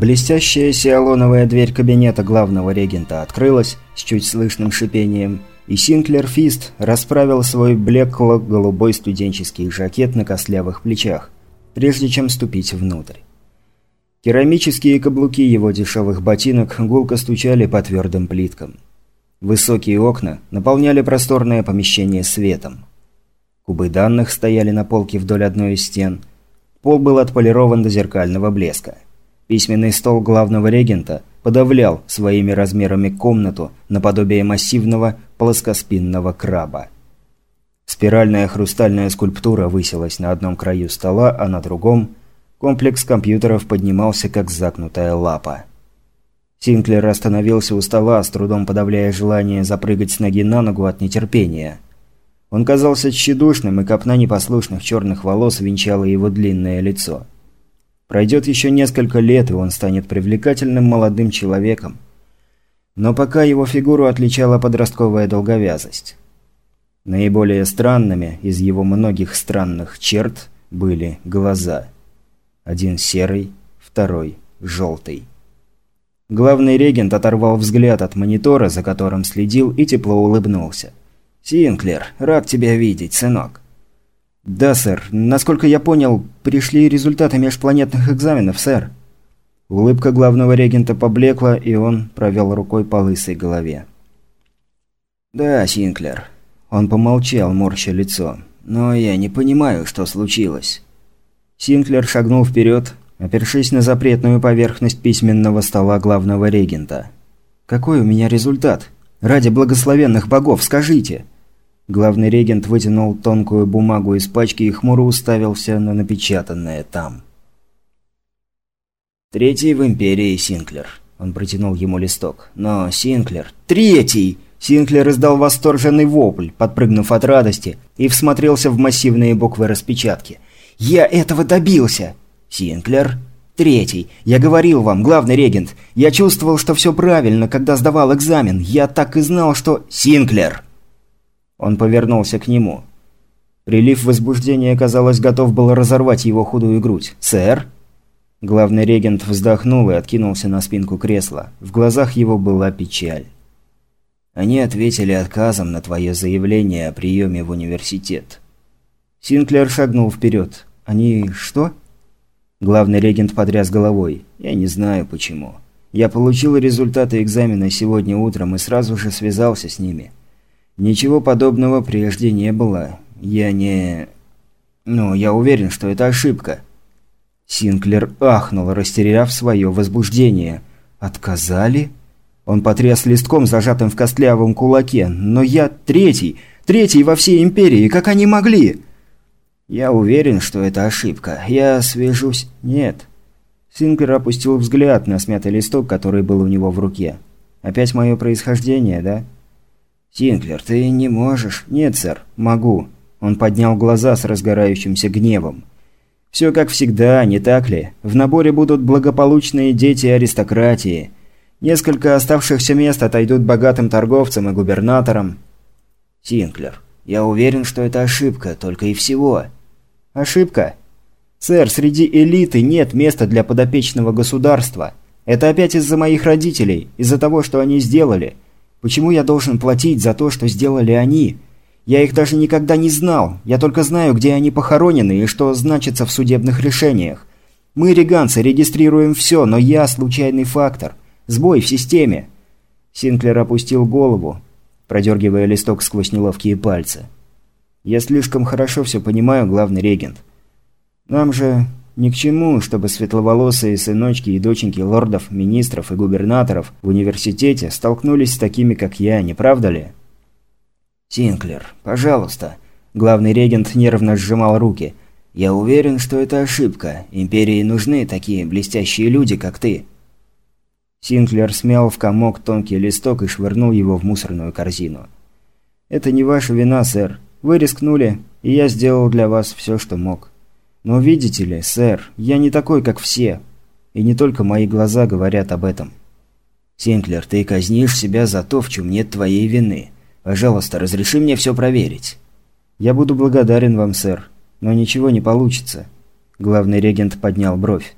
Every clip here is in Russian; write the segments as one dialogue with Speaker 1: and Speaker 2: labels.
Speaker 1: Блестящая сиалоновая дверь кабинета главного регента открылась с чуть слышным шипением, и Синклер Фист расправил свой блекло-голубой студенческий жакет на костлявых плечах, прежде чем ступить внутрь. Керамические каблуки его дешевых ботинок гулко стучали по твердым плиткам. Высокие окна наполняли просторное помещение светом. Кубы данных стояли на полке вдоль одной из стен. Пол был отполирован до зеркального блеска. Письменный стол главного регента подавлял своими размерами комнату наподобие массивного плоскоспинного краба. Спиральная хрустальная скульптура высилась на одном краю стола, а на другом Комплекс компьютеров поднимался, как загнутая лапа. Синклер остановился у стола, с трудом подавляя желание запрыгать с ноги на ногу от нетерпения. Он казался тщедушным, и копна непослушных черных волос венчала его длинное лицо. Пройдет еще несколько лет, и он станет привлекательным молодым человеком. Но пока его фигуру отличала подростковая долговязость. Наиболее странными из его многих странных черт были глаза – один серый, второй желтый. Главный регент оторвал взгляд от монитора, за которым следил, и тепло улыбнулся. «Синклер, рад тебя видеть, сынок». «Да, сэр. Насколько я понял, пришли результаты межпланетных экзаменов, сэр». Улыбка главного регента поблекла, и он провел рукой по лысой голове. «Да, Синклер». Он помолчал, морща лицо. «Но я не понимаю, что случилось». Синклер шагнул вперед, опершись на запретную поверхность письменного стола главного регента. «Какой у меня результат? Ради благословенных богов, скажите!» Главный регент вытянул тонкую бумагу из пачки и хмуро уставился на напечатанное там. «Третий в Империи Синклер». Он протянул ему листок. «Но, Синклер...» «Третий!» Синклер издал восторженный вопль, подпрыгнув от радости, и всмотрелся в массивные буквы распечатки – я этого добился. Синклер. Третий. Я говорил вам, главный регент. Я чувствовал, что все правильно, когда сдавал экзамен. Я так и знал, что... Синклер. Он повернулся к нему. Прилив возбуждения, казалось, готов был разорвать его худую грудь. «Сэр?» Главный регент вздохнул и откинулся на спинку кресла. В глазах его была печаль. «Они ответили отказом на твое заявление о приеме в университет». Синклер шагнул вперед. Они что? Главный регент потряс головой. Я не знаю почему. Я получил результаты экзамена сегодня утром и сразу же связался с ними. Ничего подобного прежде не было. Я не... Ну, я уверен, что это ошибка. Синклер ахнул, растеряв свое возбуждение. «Отказали?» Он потряс листком, зажатым в костлявом кулаке. «Но я третий! Третий во всей Империи! Как они могли?» «Я уверен, что это ошибка. Я свяжусь...» «Нет». Синклер опустил взгляд на смятый листок, который был у него в руке. «Опять мое происхождение, да?» «Синклер, ты не можешь...» «Нет, сэр, могу». Он поднял глаза с разгорающимся гневом. «Все как всегда, не так ли? В наборе будут благополучные дети аристократии. Несколько оставшихся мест отойдут богатым торговцам и губернаторам». «Синклер, я уверен, что это ошибка, только и всего». Ошибка. Сэр, среди элиты нет места для подопечного государства. Это опять из-за моих родителей, из-за того, что они сделали. Почему я должен платить за то, что сделали они? Я их даже никогда не знал. Я только знаю, где они похоронены и что значится в судебных решениях. Мы, реганцы, регистрируем все, но я случайный фактор. Сбой в системе. Синклер опустил голову, продергивая листок сквозь неловкие пальцы. Я слишком хорошо все понимаю, главный регент. Нам же ни к чему, чтобы светловолосые сыночки и доченьки лордов, министров и губернаторов в университете столкнулись с такими, как я, не правда ли? Синклер, пожалуйста. Главный регент нервно сжимал руки. Я уверен, что это ошибка. Империи нужны такие блестящие люди, как ты. Синклер смял в комок тонкий листок и швырнул его в мусорную корзину. «Это не ваша вина, сэр. Вы рискнули, и я сделал для вас все, что мог. Но видите ли, сэр, я не такой, как все. И не только мои глаза говорят об этом. Синклер, ты казнишь себя за то, в чем нет твоей вины. Пожалуйста, разреши мне все проверить. Я буду благодарен вам, сэр, но ничего не получится. Главный регент поднял бровь.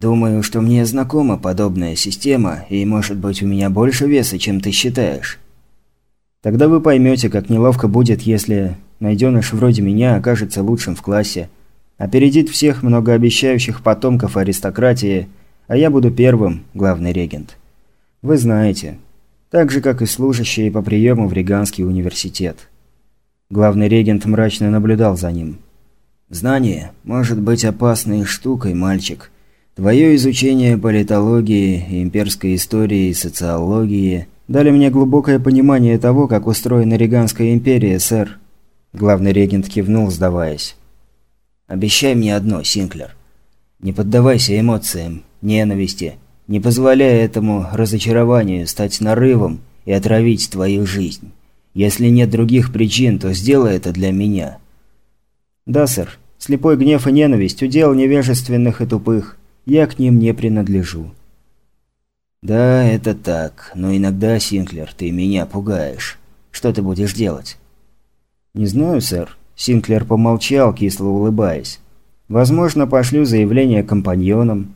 Speaker 1: Думаю, что мне знакома подобная система, и может быть у меня больше веса, чем ты считаешь. Тогда вы поймете, как неловко будет, если найденыш вроде меня окажется лучшим в классе, опередит всех многообещающих потомков аристократии, а я буду первым, главный регент. Вы знаете. Так же, как и служащие по приему в Риганский университет. Главный регент мрачно наблюдал за ним. «Знание может быть опасной штукой, мальчик. Твое изучение политологии, имперской истории и социологии дали мне глубокое понимание того, как устроена Риганская империя, сэр». Главный регент кивнул, сдаваясь. «Обещай мне одно, Синклер. Не поддавайся эмоциям, ненависти, не позволяя этому разочарованию стать нарывом и отравить твою жизнь. Если нет других причин, то сделай это для меня». «Да, сэр. Слепой гнев и ненависть – удел невежественных и тупых. Я к ним не принадлежу». «Да, это так. Но иногда, Синклер, ты меня пугаешь. Что ты будешь делать?» «Не знаю, сэр». Синклер помолчал, кисло улыбаясь. «Возможно, пошлю заявление компаньонам.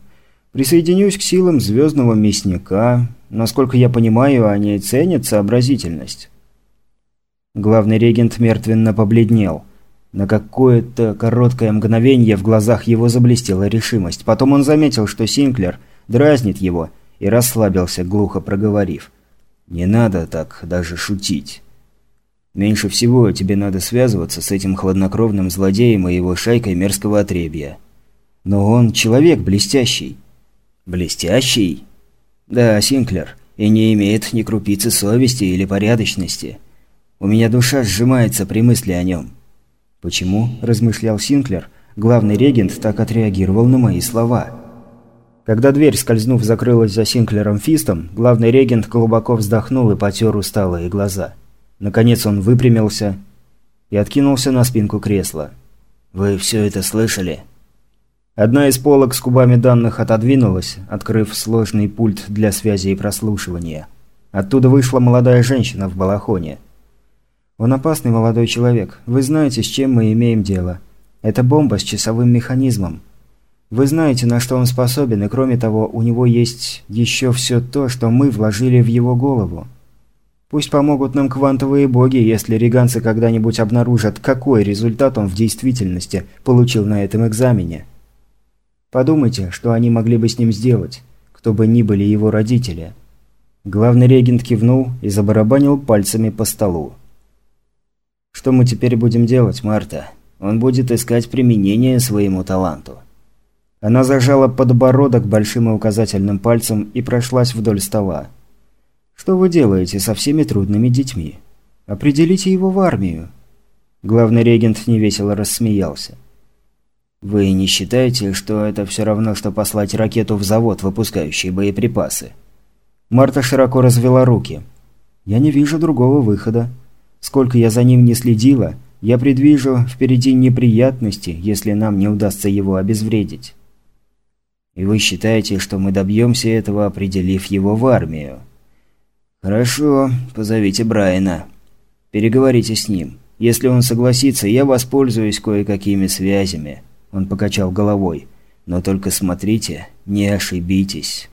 Speaker 1: Присоединюсь к силам звездного мясника. Насколько я понимаю, они ценят сообразительность». Главный регент мертвенно побледнел. На какое-то короткое мгновение в глазах его заблестела решимость. Потом он заметил, что Синклер дразнит его, и расслабился, глухо проговорив. «Не надо так даже шутить. Меньше всего тебе надо связываться с этим хладнокровным злодеем и его шайкой мерзкого отребья. Но он человек блестящий». «Блестящий?» «Да, Синклер, и не имеет ни крупицы совести или порядочности. У меня душа сжимается при мысли о нем. «Почему?» – размышлял Синклер. Главный регент так отреагировал на мои слова. Когда дверь, скользнув, закрылась за Синклером Фистом, главный регент глубоко вздохнул и потер усталые глаза. Наконец он выпрямился и откинулся на спинку кресла. «Вы все это слышали?» Одна из полок с кубами данных отодвинулась, открыв сложный пульт для связи и прослушивания. Оттуда вышла молодая женщина в балахоне – он опасный молодой человек. Вы знаете, с чем мы имеем дело. Это бомба с часовым механизмом. Вы знаете, на что он способен, и кроме того, у него есть еще все то, что мы вложили в его голову. Пусть помогут нам квантовые боги, если риганцы когда-нибудь обнаружат, какой результат он в действительности получил на этом экзамене. Подумайте, что они могли бы с ним сделать, кто бы ни были его родители. Главный регент кивнул и забарабанил пальцами по столу. Что мы теперь будем делать, Марта? Он будет искать применение своему таланту. Она зажала подбородок большим и указательным пальцем и прошлась вдоль стола. Что вы делаете со всеми трудными детьми? Определите его в армию. Главный регент невесело рассмеялся. Вы не считаете, что это все равно, что послать ракету в завод, выпускающий боеприпасы? Марта широко развела руки. Я не вижу другого выхода. Сколько я за ним не следила, я предвижу впереди неприятности, если нам не удастся его обезвредить. И вы считаете, что мы добьемся этого, определив его в армию? Хорошо, позовите Брайана. Переговорите с ним. Если он согласится, я воспользуюсь кое-какими связями. Он покачал головой. Но только смотрите, не ошибитесь.